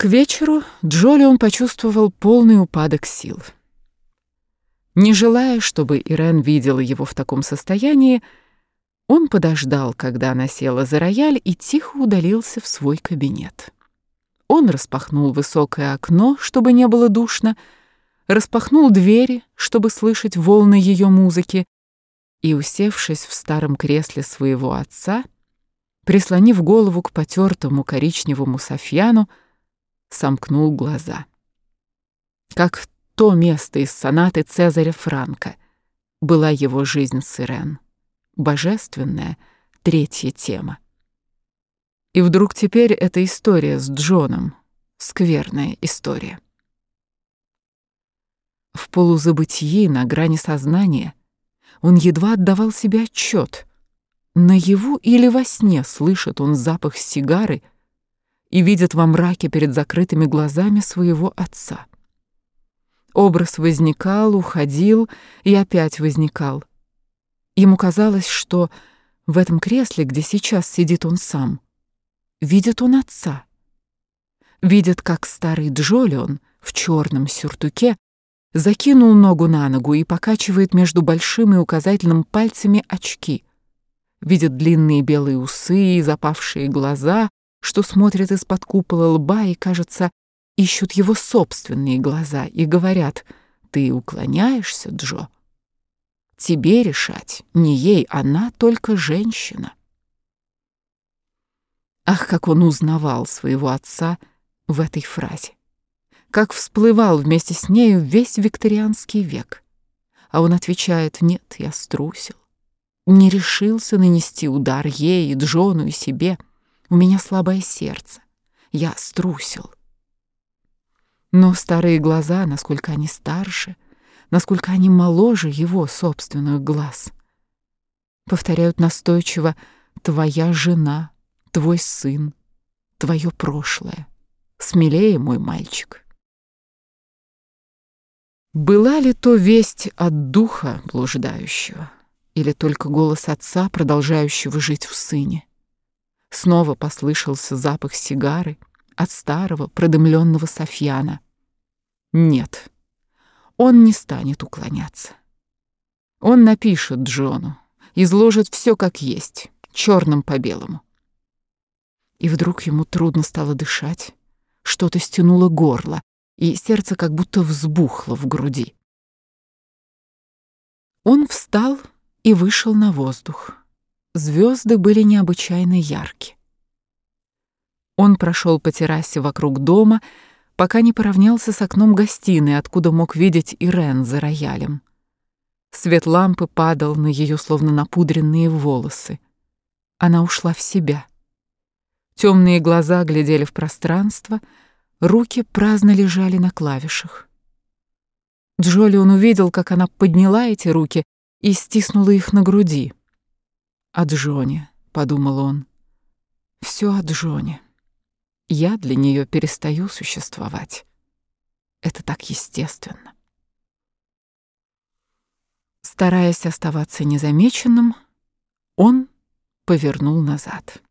К вечеру Джолион почувствовал полный упадок сил. Не желая, чтобы Ирен видела его в таком состоянии, он подождал, когда она села за рояль и тихо удалился в свой кабинет. Он распахнул высокое окно, чтобы не было душно, распахнул двери, чтобы слышать волны ее музыки, и, усевшись в старом кресле своего отца, прислонив голову к потертому коричневому софьяну, сомкнул глаза. Как то место из сонаты Цезаря Франка была его жизнь с Ирен. Божественная третья тема. И вдруг теперь эта история с Джоном, скверная история. В полузабытии, на грани сознания, он едва отдавал себе отчет. Наяву или во сне слышит он запах сигары и видит во мраке перед закрытыми глазами своего отца. Образ возникал, уходил и опять возникал. Ему казалось, что в этом кресле, где сейчас сидит он сам, видит он отца. Видит, как старый Джолион в черном сюртуке закинул ногу на ногу и покачивает между большим и указательным пальцами очки. Видит длинные белые усы и запавшие глаза, что смотрят из-под купола лба и, кажется, ищут его собственные глаза и говорят «Ты уклоняешься, Джо?» Тебе решать, не ей, она только женщина. Ах, как он узнавал своего отца в этой фразе. Как всплывал вместе с нею весь викторианский век. А он отвечает, нет, я струсил. Не решился нанести удар ей, Джону и себе. У меня слабое сердце. Я струсил. Но старые глаза, насколько они старше, насколько они моложе его собственных глаз, повторяют настойчиво «твоя жена», твой сын, твое прошлое. Смелее, мой мальчик. Была ли то весть от духа блуждающего, или только голос отца, продолжающего жить в сыне? Снова послышался запах сигары от старого продымленного софьяна. Нет, он не станет уклоняться. Он напишет Джону, изложит все как есть, черным по белому. И вдруг ему трудно стало дышать. Что-то стянуло горло, и сердце как будто взбухло в груди. Он встал и вышел на воздух. Звезды были необычайно ярки. Он прошел по террасе вокруг дома, пока не поравнялся с окном гостиной, откуда мог видеть Ирен за роялем. Свет лампы падал на ее словно напудренные волосы. Она ушла в себя. Темные глаза глядели в пространство, руки праздно лежали на клавишах. Джоли он увидел, как она подняла эти руки и стиснула их на груди. «О Джоне», — подумал он, — «все о Джоне. Я для нее перестаю существовать. Это так естественно». Стараясь оставаться незамеченным, он повернул назад.